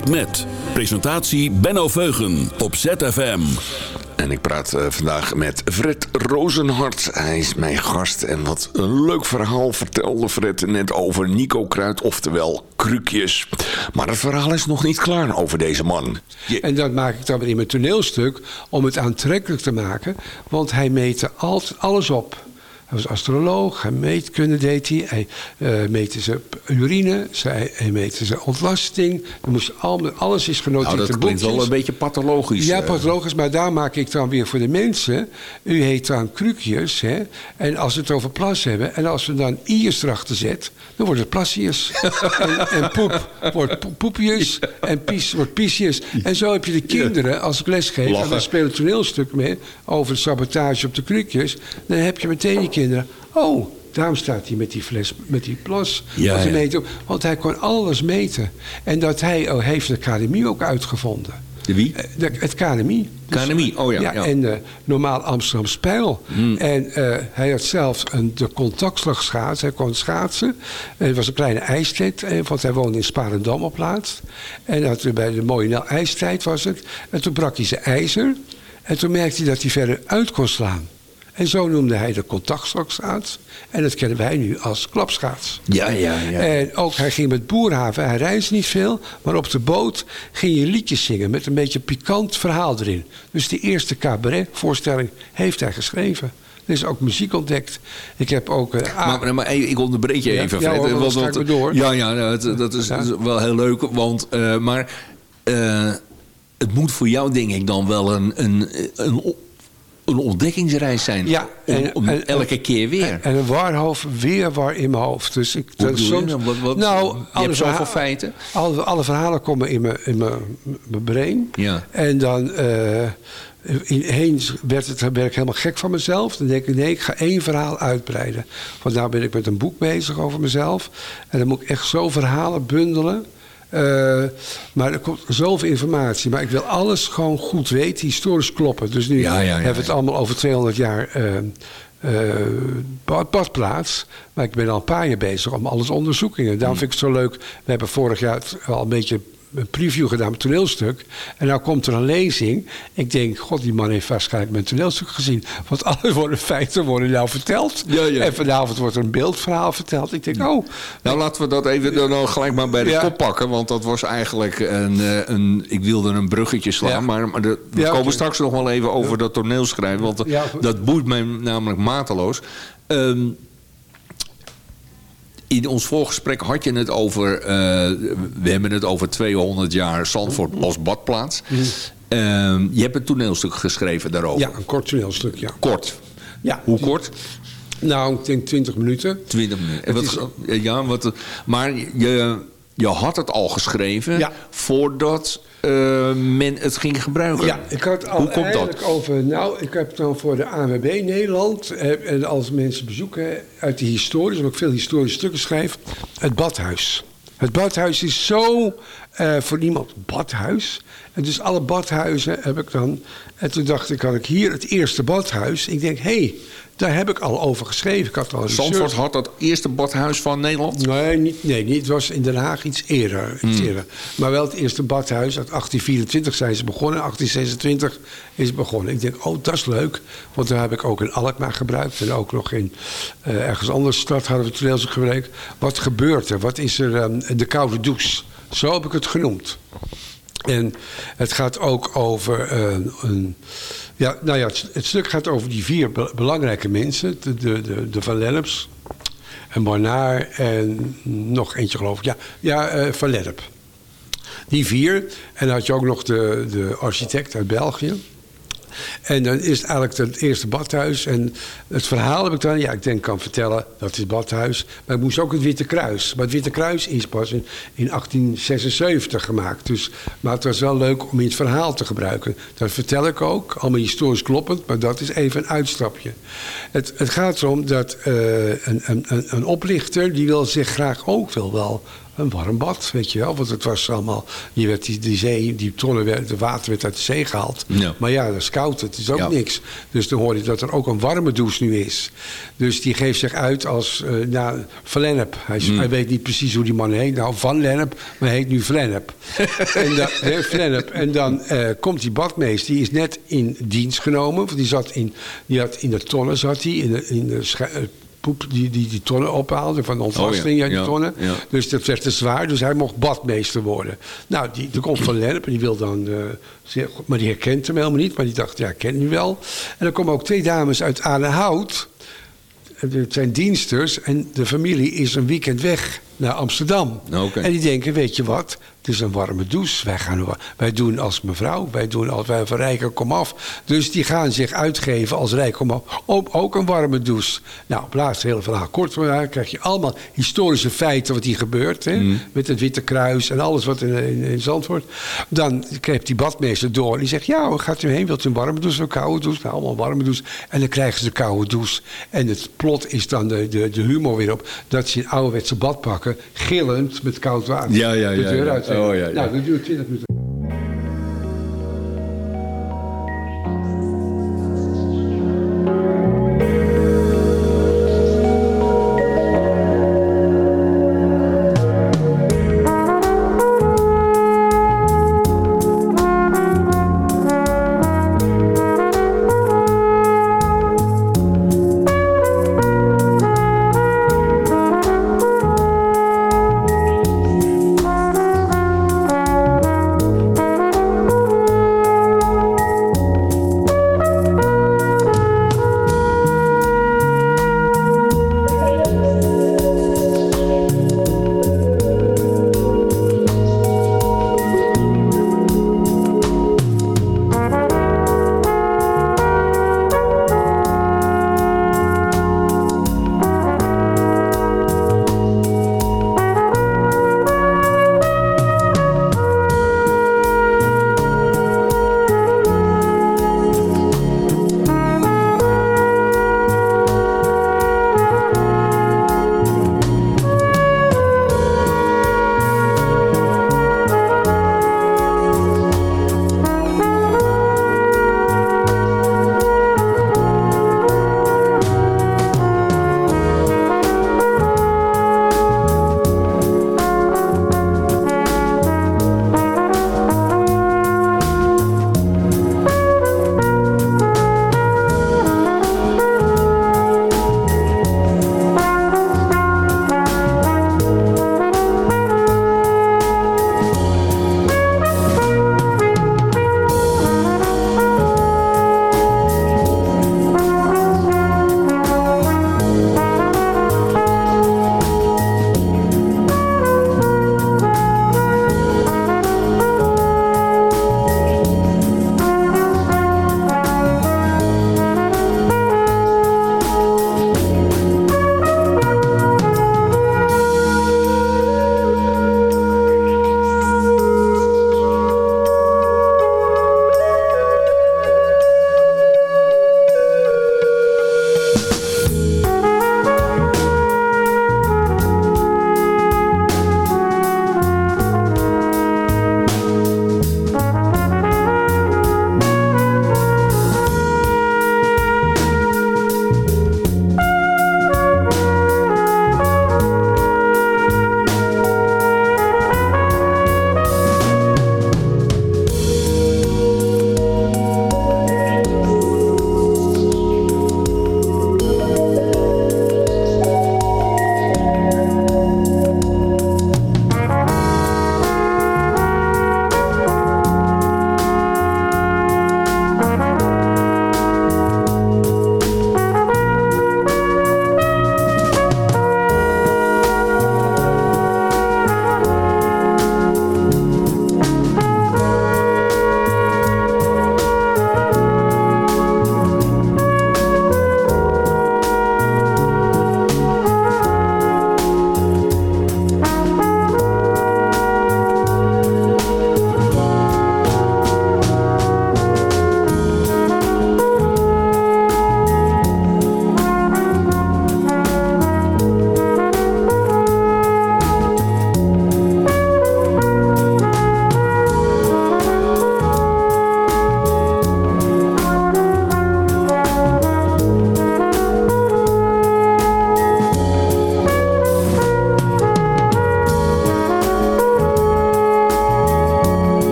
S2: Gesprek met. Presentatie Benno Veugen op ZFM.
S6: En ik praat uh, vandaag met Fred Rozenhart. Hij is mijn gast. En wat een leuk verhaal vertelde Fred net over Nico Kruid, oftewel Krukjes. Maar het verhaal is nog niet klaar over deze man.
S5: Je... En dat maak ik dan weer in mijn toneelstuk om het aantrekkelijk te maken. Want hij meette alles op. was astroloog, hij meetkunde deed hij. Hij uh, meette zijn urine, hij, hij meette zijn ontlasting. Er moest al, alles is genoteerd
S6: nou, dat klinkt wel een beetje pathologisch.
S5: Ja, pathologisch, maar daar maak ik dan weer voor de mensen. U heet dan krukjes, hè. En als we het over plas hebben, en als we dan iers erachter zetten, dan wordt het plasjes. en, en, poep wordt poepjes, en pies wordt piesjes. En zo heb je de kinderen, als ik les geef, en dan spelen toneelstuk mee over sabotage op de krukjes, dan heb je meteen die kinderen. Oh, daarom staat hij met die fles, met die plas. Ja, ja. want hij kon alles meten. En dat hij oh, heeft de academie ook uitgevonden.
S6: De wie?
S5: Eh, de, het KNMI.
S6: KNMI, oh ja.
S5: ja, En uh, normaal Amsterdam Spijl. Hmm. En uh, hij had zelf een, de contactslag schaatsen. Hij kon schaatsen. En het was een kleine ijstijd. Want hij woonde in Sparendam op laatst. En dat, bij de mooie ijstijd was het. En toen brak hij zijn ijzer. En toen merkte hij dat hij verder uit kon slaan. En zo noemde hij de contactstokschaats. En dat kennen wij nu als klapschaats.
S6: Ja, ja, ja.
S5: En ook hij ging met boerhaven. Hij reisde niet veel. Maar op de boot ging je liedjes zingen met een beetje pikant verhaal erin. Dus de eerste cabaretvoorstelling heeft hij geschreven. Er is ook muziek ontdekt. Ik heb ook... Uh,
S6: maar, maar, ik onderbreek je even,
S5: ja,
S6: Fred.
S5: Ja, want, door.
S6: Ja, ja dat, dat is, wel heel leuk. Want, uh, maar uh, het moet voor jou, denk ik, dan wel een, een, een een ontdekkingsreis zijn. Ja, en, om, elke keer weer.
S5: En, een waarhoofd weer waar in mijn hoofd. Dus ik,
S6: Hoe soms, wat, wat, nou, je hebt zoveel feiten?
S5: Alle, alle verhalen komen in mijn, in mijn, mijn brein. Ja. En dan... Uh, ineens werd het, werd ik helemaal gek van mezelf. Dan denk ik, nee, ik ga één verhaal uitbreiden. Vandaar ben ik met een boek bezig over mezelf. En dan moet ik echt zo verhalen bundelen. Uh, maar er komt zoveel informatie. Maar ik wil alles gewoon goed weten, historisch kloppen. Dus nu hebben we het allemaal over 200 jaar uh, badplaats. Maar ik ben al een paar jaar bezig om alles onderzoekingen. Daarom hmm. vind ik het zo leuk. We hebben vorig jaar al een beetje een preview gedaan met toneelstuk. En nou komt er een lezing. Ik denk, god, die man heeft waarschijnlijk mijn toneelstuk gezien. Want alle worden feiten worden nou verteld. Ja, ja. En vanavond wordt er een beeldverhaal verteld. Ik denk, oh.
S6: Nou, laten we dat even dan gelijk maar bij de kop pakken. Want dat was eigenlijk een... Eh, een ik wilde een bruggetje slaan. Maar, maar de, we komen straks nog wel even over dat toneelschrijven. Want dat boeit mij namelijk mateloos. Um, in ons voorgesprek had je het over... Uh, we hebben het over 200 jaar Zandvoort als badplaats. Uh, je hebt een toneelstuk geschreven daarover.
S5: Ja, een kort toneelstuk, ja.
S6: Kort?
S5: Ja.
S6: Hoe kort?
S5: Nou, ik denk 20 minuten.
S6: 20 minuten. Ja, wat, maar je, je had het al geschreven ja. voordat uh, men het ging gebruiken.
S5: Ja, ik had al Hoe komt dat? over... Nou, ik heb dan voor de ANWB Nederland... Eh, en als mensen bezoeken uit de historie... omdat ik veel historische stukken schrijf... het badhuis. Het badhuis is zo uh, voor niemand badhuis. En dus alle badhuizen heb ik dan... En toen dacht ik, had ik hier het eerste badhuis. Ik denk, hé, hey, daar heb ik al over geschreven. Ik had al
S6: Zandvoort had dat eerste badhuis van Nederland?
S5: Nee, niet, nee niet, het was in Den Haag iets eerder, iets hmm. eerder. Maar wel het eerste badhuis. Uit 1824 zijn ze begonnen. 1826 is het begonnen. Ik denk, oh, dat is leuk. Want daar heb ik ook in Alkmaar gebruikt. En ook nog in uh, ergens anders stad hadden we toneels gebruikt. Wat gebeurt er? Wat is er? Um, de koude douche. Zo heb ik het genoemd. En het gaat ook over uh, een ja, nou ja, het, stuk gaat over die vier belangrijke mensen. De, de, de, Van Lenneps en Barnard en nog eentje geloof ik. Ja, ja uh, Van Lennep. Die vier. En dan had je ook nog de, de architect uit België. En dan is het eigenlijk het eerste badhuis. En het verhaal heb ik dan, ja, ik denk, kan vertellen, dat is badhuis. Maar ik moest ook het Witte Kruis. Maar het Witte Kruis is pas in, in 1876 gemaakt. Dus, maar het was wel leuk om in het verhaal te gebruiken. Dat vertel ik ook, allemaal historisch kloppend, maar dat is even een uitstapje. Het, het gaat erom dat uh, een, een, een oplichter, die wil zich graag ook wel, wel een warm bad, weet je wel. Want het was allemaal, je werd die, die zee, die tonnen, werd, de water werd uit de zee gehaald. Maar ja, dat is koud, het is ook niks. Dus dan hoor je dat er ook een warme douche nu is. Dus die geeft zich uit als, uh, nou, Van Lennep. Hij, hij, weet niet precies hoe die man heet. Nou, Van Lennep, maar hij heet nu Flennep. en, dan, Flennep. en dan uh, komt die badmeester, die is net in dienst genomen. Want die zat in, die had in de tonnen, zat hij, in de, in de poep die, die, die tonnen ophaalde van de ontlasting, oh, ja. die tonnen. Dus dat werd te zwaar, dus hij mocht badmeester worden. Nou, die, er komt Van Lennep en die wil dan... Uh, maar die herkent hem helemaal niet, maar die dacht, ja, ik ken nu wel. En dan komen ook twee dames uit Adenhout... het zijn diensters en de familie is een weekend weg naar Amsterdam. En die denken, weet je wat, is een warme douche. Wij, gaan, wij doen als mevrouw, wij doen als wij van Rijker komaf. Dus die gaan zich uitgeven als Rijk komaf. Ook, ook een warme douche. Nou, op laatst hele verhaal kort van krijg je allemaal historische feiten wat hier gebeurt. Hè? Mm. Met het Witte Kruis en alles wat in, in, in Zandvoort. Dan krijgt die badmeester door en die zegt, ja, gaat u heen? Wilt u een warme douche, een koude douche? Nou, allemaal warme douche. En dan krijgen ze de koude douche. En het plot is dan de, de, de humor weer op. Dat ze een ouderwetse bad pakken, gillend met koud water.
S6: Ja, ja, ja. ja. Ja, ja.
S5: Nou, dat duurt 20 minuten.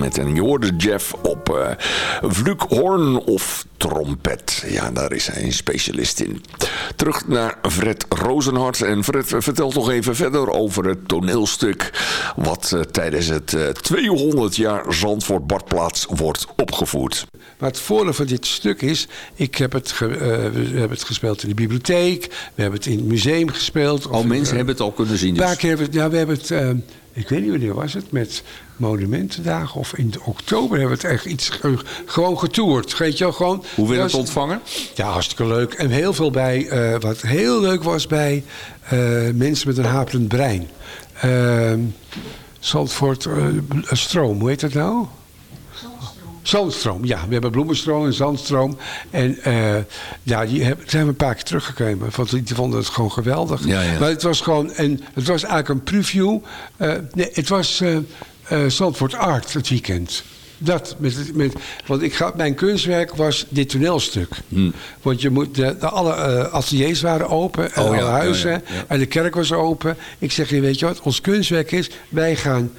S4: Met en je hoorde Jeff op uh, of trompet. Ja, daar is hij een specialist in. Terug naar Fred Rozenhart. En Fred, vertel toch even verder over het toneelstuk... wat uh, tijdens het uh, 200 jaar Zandvoort Badplaats wordt opgevoerd.
S5: Maar het voordeel van dit stuk is... ik heb het, ge, uh, we hebben het gespeeld in de bibliotheek... we hebben het in het museum gespeeld.
S6: Al mensen hebben het al kunnen zien dus.
S5: Keer hebben, ja, we hebben het... Uh, ik weet niet wanneer was het, met Monumentendagen of in oktober hebben we het echt iets gewoon getoerd. Weet je wel, gewoon.
S6: Hoe werd het ontvangen?
S5: Ja, hartstikke leuk. En heel veel bij, wat heel leuk was bij mensen met een haperend brein. Uh, Zandvoort Stroom, hoe heet dat nou? Zandstroom, ja. We hebben bloemenstroom en zandstroom. En uh, ja, die hebben, zijn we een paar keer teruggekomen. Want die vonden het gewoon geweldig.
S6: Ja, ja.
S5: Maar het was gewoon, en het was eigenlijk een preview. Uh, nee, het was uh, Zandvoort Art het weekend. Dat, met, met, want ik ga, mijn kunstwerk was dit toneelstuk. Hmm. Want je moet, de, de alle uh, ateliers waren open, en oh, alle ja, huizen. Ja, ja, en de kerk was open. Ik zeg je, weet je wat, ons kunstwerk is, wij gaan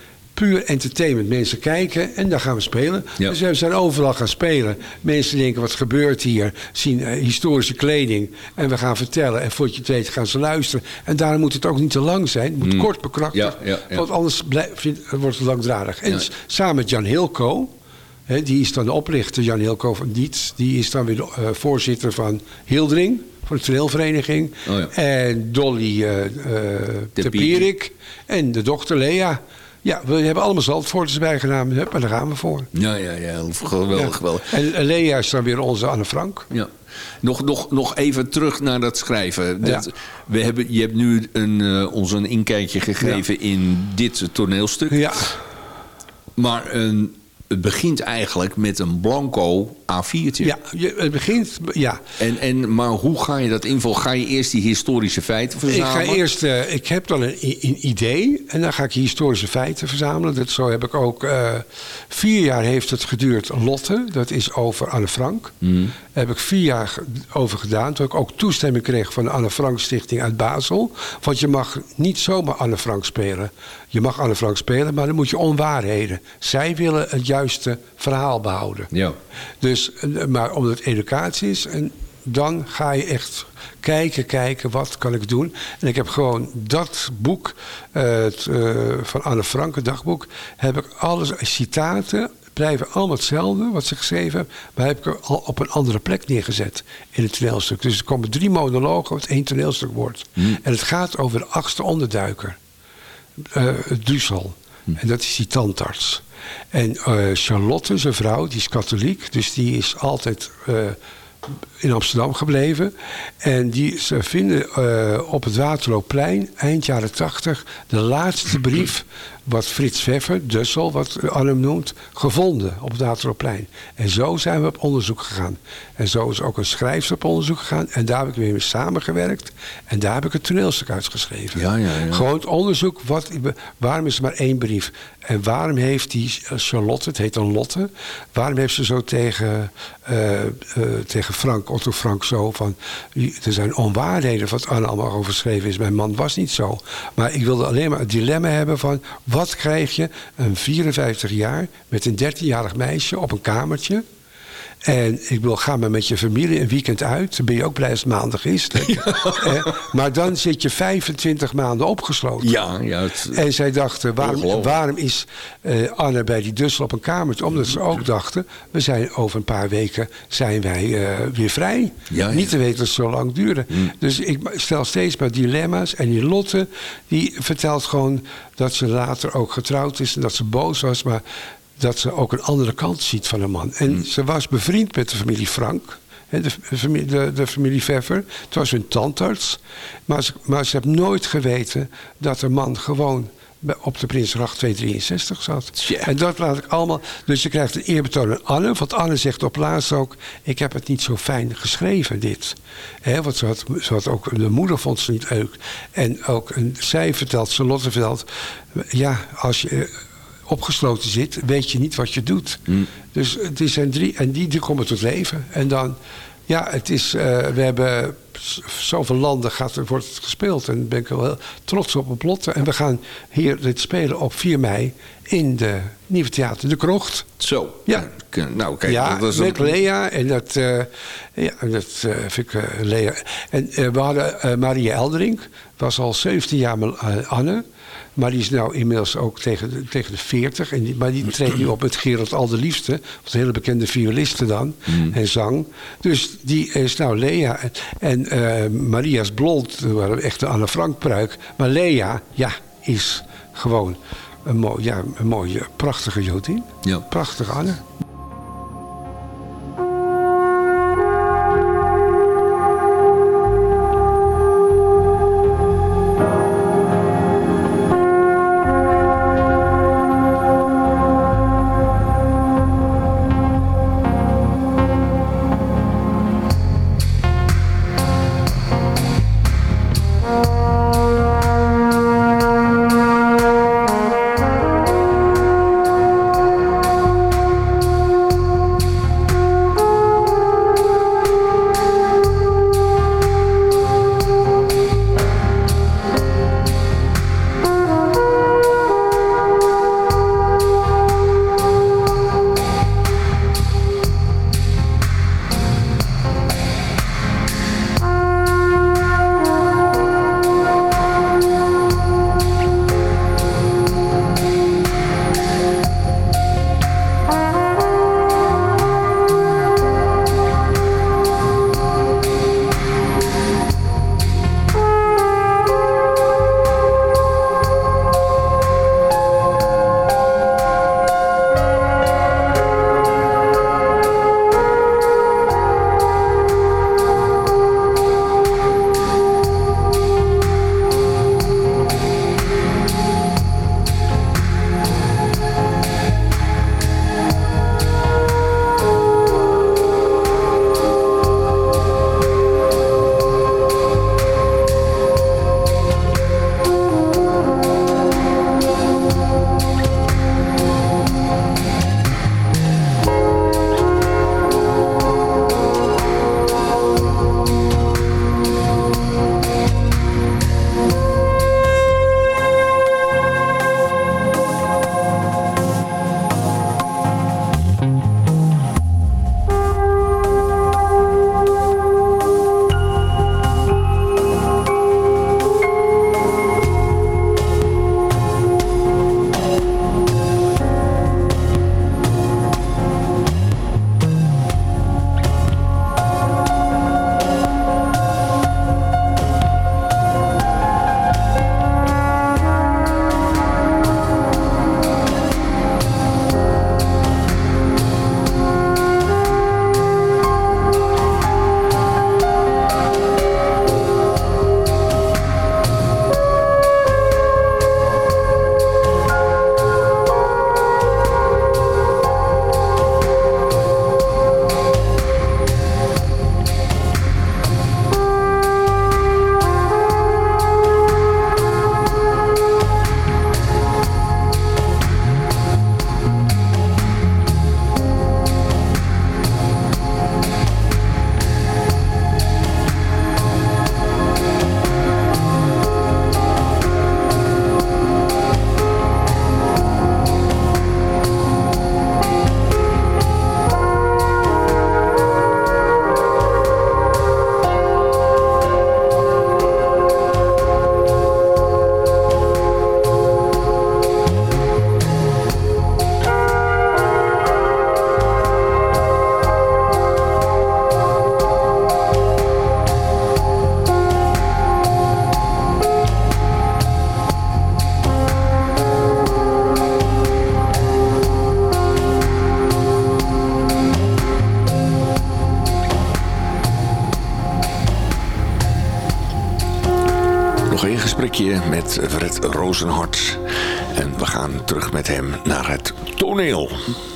S5: puur entertainment. Mensen kijken en daar gaan we spelen. Ja. Dus we zijn overal gaan spelen. Mensen denken, wat gebeurt hier? Zien uh, historische kleding. En we gaan vertellen. En voordat je het weet gaan ze luisteren. En daarom moet het ook niet te lang zijn. Het moet mm. kort bekrachtigd. Ja, ja, want anders blijft, wordt het langdradig. En samen met Jan Hilco... Hè, die is dan de oplichter, Jan Hilco van Dietz. Die is dan weer de, uh, voorzitter van Hildering voor de toneelvereniging. Oh ja. En Dolly uh, uh, Tepierik. En de dochter Lea. Ja, we hebben allemaal Zandvoorters bijgenomen. Hup, en daar gaan we voor.
S6: Ja, ja, ja. Geweldig, geweldig.
S5: En Lea is dan weer onze Anne Frank.
S6: Ja. Nog, nog, nog even terug naar dat schrijven. Dat, ja. we hebben, je hebt nu een, uh, ons een inkijkje gegeven ja. in dit toneelstuk.
S5: Ja.
S6: Maar een, het begint eigenlijk met een blanco A4'tje.
S5: Ja, het begint, ja.
S6: En, en, maar hoe ga je dat invullen? Ga je eerst die historische feiten verzamelen?
S5: Ik ga eerst, uh, ik heb dan een, een, idee en dan ga ik historische feiten verzamelen. Dat, zo heb ik ook, uh, vier jaar heeft het geduurd Lotte, dat is over Anne Frank. Mm. Daar heb ik vier jaar over gedaan. Toen ik ook toestemming kreeg van de Anne Frank Stichting uit Basel. Want je mag niet zomaar Anne Frank spelen. Je mag Anne Frank spelen, maar dan moet je onwaarheden. Zij willen het juiste verhaal behouden.
S6: Ja.
S5: Dus, maar omdat het educatie is, en dan ga je echt kijken, kijken, wat kan ik doen. En ik heb gewoon dat boek uh, het, uh, van Anne Frank, het dagboek, heb ik alles, citaten, blijven allemaal hetzelfde wat ze geschreven hebben, maar heb ik er al op een andere plek neergezet in het toneelstuk. Dus er komen drie monologen wat één toneelstuk wordt. Mm. En het gaat over de achtste onderduiker, uh, Dussel. Mm. En dat is die tandarts. En uh, Charlotte, zijn vrouw, die is katholiek. Dus die is altijd uh, in Amsterdam gebleven. En die, ze vinden uh, op het Waterloopplein, eind jaren tachtig... de laatste brief wat Frits Pfeffer, Dussel, wat Arnhem noemt, gevonden op het Waterloopplein. En zo zijn we op onderzoek gegaan. En zo is ook een schrijfster op onderzoek gegaan. En daar heb ik mee samengewerkt. En daar heb ik het toneelstuk uitgeschreven.
S6: Ja, ja, ja.
S5: Gewoon het onderzoek, wat, waarom is er maar één brief? En waarom heeft die Charlotte, het heet dan Lotte... waarom heeft ze zo tegen, uh, uh, tegen Frank, Otto Frank zo van... er zijn onwaarheden wat Anne allemaal over geschreven is. Mijn man was niet zo. Maar ik wilde alleen maar het dilemma hebben van... wat krijg je een 54 jaar met een 13-jarig meisje op een kamertje... En ik wil, ga maar met je familie een weekend uit. Dan ben je ook blij als het maandag is. Ja. Eh, maar dan zit je 25 maanden opgesloten.
S6: Ja, ja, het,
S5: en zij dachten, waarom, waarom is uh, Anne bij die Dussel op een kamertje? Omdat ze ook dachten, we zijn over een paar weken zijn wij uh, weer vrij.
S6: Ja, ja.
S5: Niet te weten dat het zo lang duurde. Mm. Dus ik stel steeds maar dilemma's. En die Lotte, die vertelt gewoon dat ze later ook getrouwd is. En dat ze boos was. Maar dat ze ook een andere kant ziet van een man. En mm. ze was bevriend met de familie Frank. De, de, de, de familie Pfeffer. Het was hun tandarts. Maar ze, maar ze heeft nooit geweten dat de man gewoon op de Prinsgracht 263 zat.
S6: Yeah.
S5: En dat laat ik allemaal... Dus je krijgt een eerbetoon aan Anne. Want Anne zegt op laatst ook... ik heb het niet zo fijn geschreven, dit. He, want ze had, ze had ook... De moeder vond ze niet leuk. En ook en zij vertelt, Charlotte vertelt... ja, als je opgesloten zit, weet je niet wat je doet.
S6: Mm.
S5: Dus het zijn drie, en die, die komen tot leven. En dan, Ja, het is, uh, we hebben zoveel landen gaat, wordt het gespeeld. En daar ben ik wel trots op op Lotte. En we gaan hier dit spelen op 4 mei in de Nieuwe Theater De Krocht.
S6: Zo.
S5: Ja.
S6: Nou, kijk,
S5: ja,
S6: dat is
S5: met Lea. En dat, uh, ja, dat uh, vind ik Lea. En we hadden Maria Eldering. Was al 17 jaar Anne. Maar die is nou inmiddels ook tegen de, tegen de 40. En die, maar die treedt nu op met Gerard Alderliefste. Een hele bekende violiste dan.
S6: Mm.
S5: En zang. Dus die is nou Lea. En uh, Maria's blond. Een echte Anne Frank pruik. Maar Lea, ja, is gewoon een, mooi, ja, een mooie, prachtige Jodin.
S6: Ja.
S5: Prachtige Anne.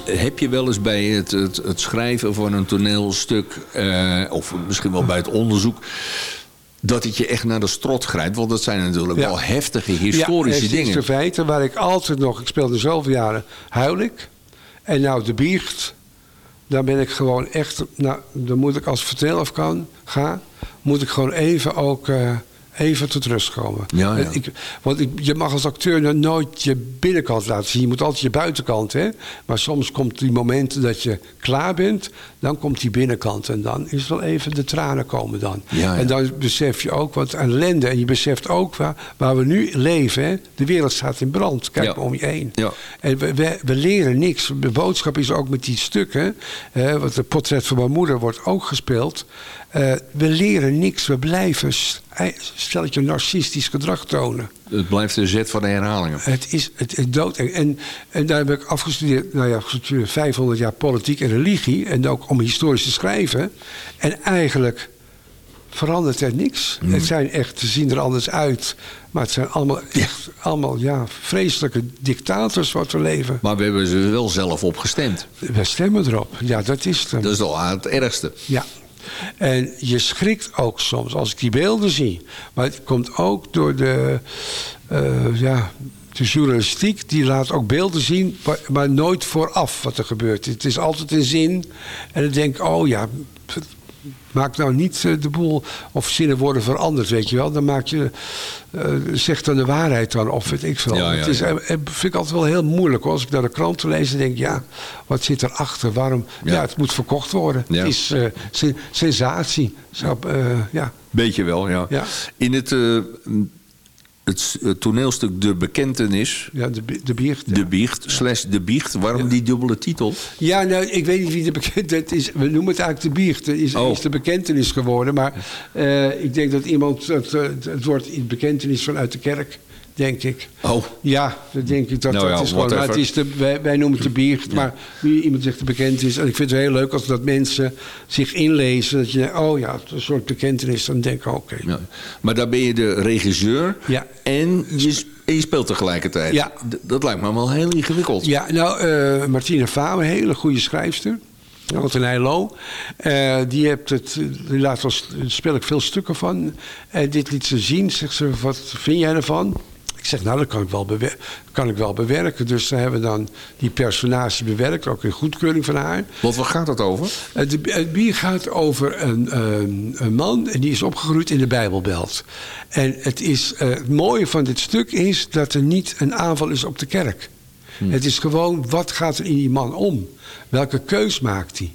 S6: Heb je wel eens bij het, het, het schrijven van een toneelstuk... Uh, of misschien wel bij het onderzoek dat het je echt naar de strot grijpt. Want dat zijn natuurlijk
S5: Ja.
S6: wel heftige historische
S5: ja,
S6: dingen.
S5: de feiten waar ik altijd nog... Ik speelde zoveel jaren huil ik. En nou de biecht. dan ben ik gewoon echt... Nou, dan moet ik als ik vertel of kan, ga... moet ik gewoon even ook... Uh, even tot rust komen.
S6: Ja, ja.
S5: Ik, want ik, je mag als acteur nooit je binnenkant laten zien. Je moet altijd je buitenkant. Hè? Maar soms komt die momenten dat je klaar bent. Dan komt die binnenkant. En dan is wel even de tranen komen dan.
S6: Ja,
S5: en dan besef je ook wat ellende. En je beseft ook waar, waar we nu leven. Hè? De wereld staat in brand. Kijk maar om je heen. En we, we, we, leren niks. De boodschap is ook met die stukken. Hè? Want het portret van mijn moeder wordt ook gespeeld. Uh, we leren niks. We blijven stelletje narcistisch gedrag tonen.
S6: Het blijft de zet van de herhalingen.
S5: Het is het, het dood. En, en daar heb ik afgestudeerd, nou ja, 500 jaar politiek en religie. En ook om historisch te schrijven. En eigenlijk verandert er niks. Mm. Het zijn echt, ze zien er anders uit. Maar het zijn allemaal echt allemaal, ja, vreselijke dictators wat we leven.
S6: Maar we hebben ze wel zelf opgestemd.
S5: We stemmen erop. Ja, dat is het.
S6: Dat is al het ergste.
S5: Ja, en je schrikt ook soms als ik die beelden zie. Maar het komt ook door de, uh, ja, de journalistiek. Die laat ook beelden zien, maar, nooit vooraf wat er gebeurt. Het is altijd een zin. En dan denk ik, oh ja, maak nou niet eh, de boel of zinnen worden veranderd, weet je wel. Dan maak je, uh, zeg dan de waarheid dan, of weet ik veel. het is, ja. vind ik altijd wel heel moeilijk. Hoor. Als ik naar de kranten lees en denk, ja, wat zit erachter? Waarom? Ja, het moet verkocht worden. Het is uh, sensatie. Zo, ja.
S6: Beetje wel, ja. In het het, toneelstuk De Bekentenis.
S5: Ja, de, de Biecht.
S6: De Biecht, slash De Biecht. Waarom die dubbele titel?
S5: Ja, nou, ik weet niet wie de bekentenis is. We noemen het eigenlijk De Biecht. Het is, oh. is de bekentenis geworden. Maar uh, ik denk dat iemand... Het, het wordt bekentenis vanuit de kerk denk ik.
S6: Oh.
S5: Ja, dat denk ik. Dat, nou ja, is gewoon, maar het is de, wij, wij, noemen het de biecht, maar nu iemand zegt de bekend is. En ik vind het heel leuk als dat mensen zich inlezen. Dat je oh ja, een soort bekentenis. Dan denk ik, oké. Ja.
S6: Maar daar ben je de regisseur.
S5: Ja.
S6: En je, je speelt tegelijkertijd.
S5: Ja.
S6: dat lijkt me wel heel ingewikkeld.
S5: Ja, nou, uh, Martina Faber, een hele goede schrijfster. Antonij Lo. Uh, die, hebt het, die laat wel, speel ik veel stukken van. En dit liet ze zien. Zegt ze, wat vind jij ervan? Ik zeg, nou, dat kan ik wel, kan ik wel bewerken. Dus we hebben dan die personage bewerkt, ook in goedkeuring van haar.
S6: Wat waar gaat het over?
S5: Het, het bier gaat over een, een, een, man en die is opgegroeid in de Bijbelbelt. En het, is, uh, het mooie van dit stuk is dat er niet een aanval is op de kerk. Hmm. Het is gewoon, wat gaat er in die man om? Welke keus maakt hij?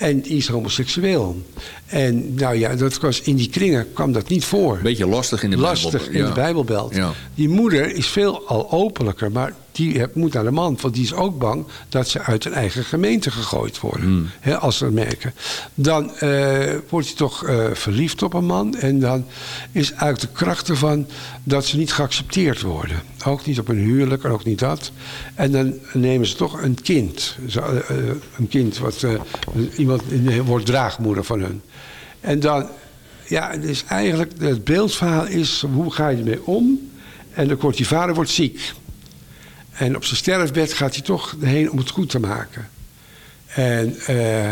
S5: En die is homoseksueel. En nou ja, dat was, in die kringen kwam dat niet voor.
S6: Beetje lastig in de
S5: lastig
S6: Bijbelbelt.
S5: in de Bijbelbelt.
S6: Ja.
S5: Die moeder is veel al openlijker, maar die moet naar de man. Want die is ook bang dat ze uit een eigen gemeente gegooid worden. Hmm. als ze dat merken. Dan uh, wordt hij toch uh, verliefd op een man. En dan is uit de kracht ervan dat ze niet geaccepteerd worden. Ook niet op een huwelijk en ook niet dat. En dan nemen ze toch een kind. Zo, uh, een kind wat iemand wordt draagmoeder van hun. En dan, ja, dus eigenlijk het beeldverhaal is hoe ga je ermee om? En dan wordt die vader wordt ziek. En op zijn sterfbed gaat hij toch heen om het goed te maken. En uh,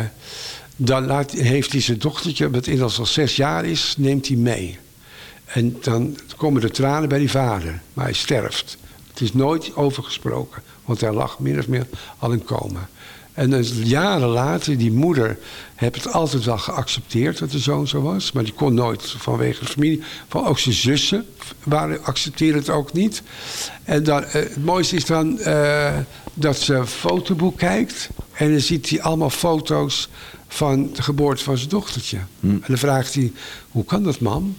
S5: dan laat, heeft hij zijn dochtertje, wat inmiddels al zes jaar is, neemt hij mee. En dan komen de tranen bij die vader, maar hij sterft. Het is nooit overgesproken, want hij lag min of meer al in coma. En dan jaren later, die moeder heeft het altijd wel geaccepteerd dat de zoon zo was. Maar die kon nooit vanwege de familie. Van ook zijn zussen waren, accepteerden het ook niet. En dan, uh, het mooiste is dan uh, dat ze een fotoboek kijkt. En dan ziet hij allemaal foto's van de geboorte van zijn dochtertje. Hm. En dan vraagt hij, hoe kan dat mam?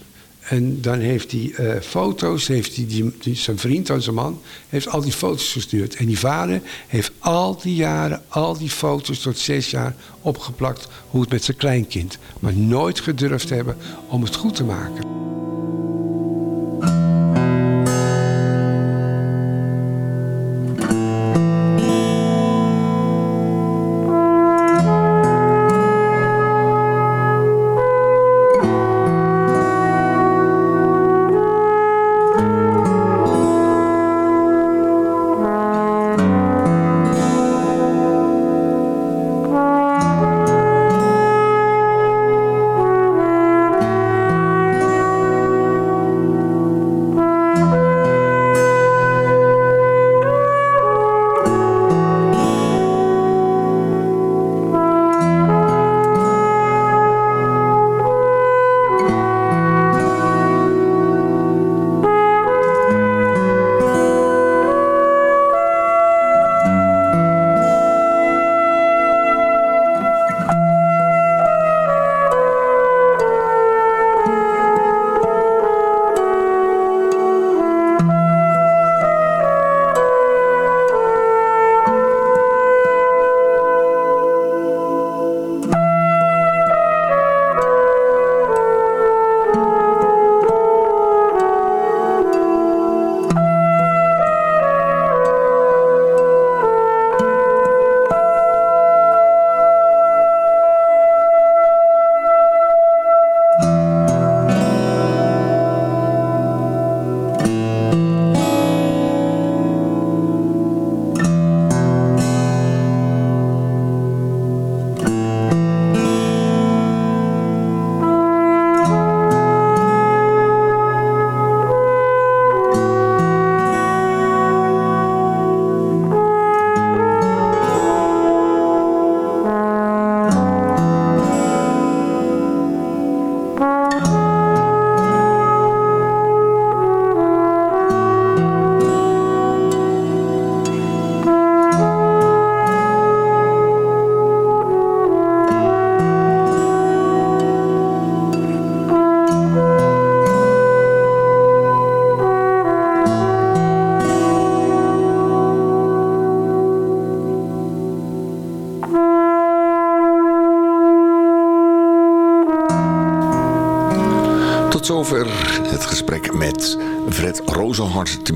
S5: En dan heeft hij uh, foto's, heeft hij die, zijn vriend, zijn man, heeft al die foto's gestuurd. En die vader heeft al die jaren, al die foto's tot zes jaar opgeplakt hoe het met zijn kleinkind. Maar nooit gedurfd hebben om het goed te maken.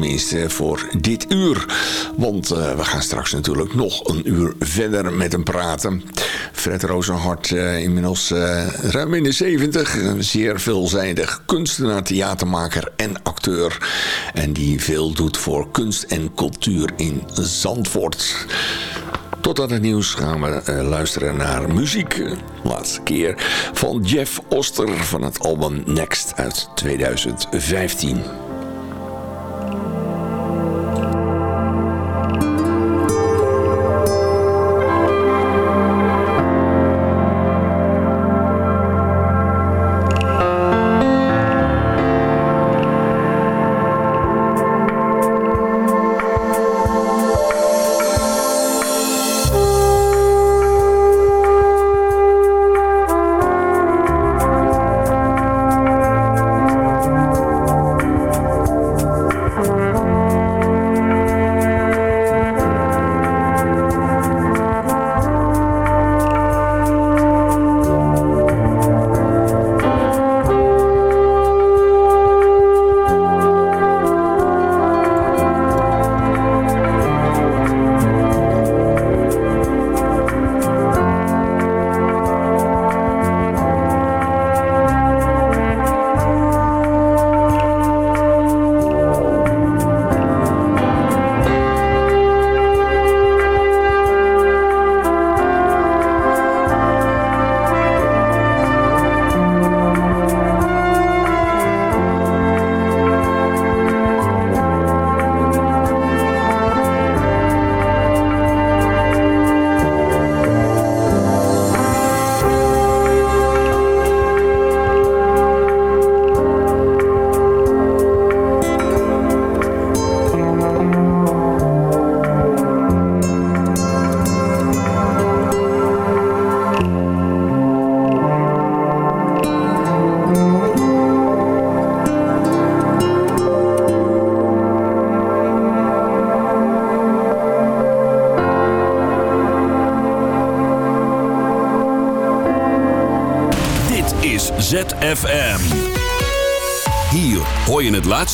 S6: Tenminste voor dit uur. Want uh, we gaan straks natuurlijk nog een uur verder met hem praten. Fred Rozenhart, uh, inmiddels uh, ruim in de 70. Zeer veelzijdig kunstenaar, theatermaker en acteur. En die veel doet voor kunst en cultuur in Zandvoort. Tot aan het nieuws gaan we luisteren naar muziek. Laatste keer van Jeff Oster van het album Next uit 2015.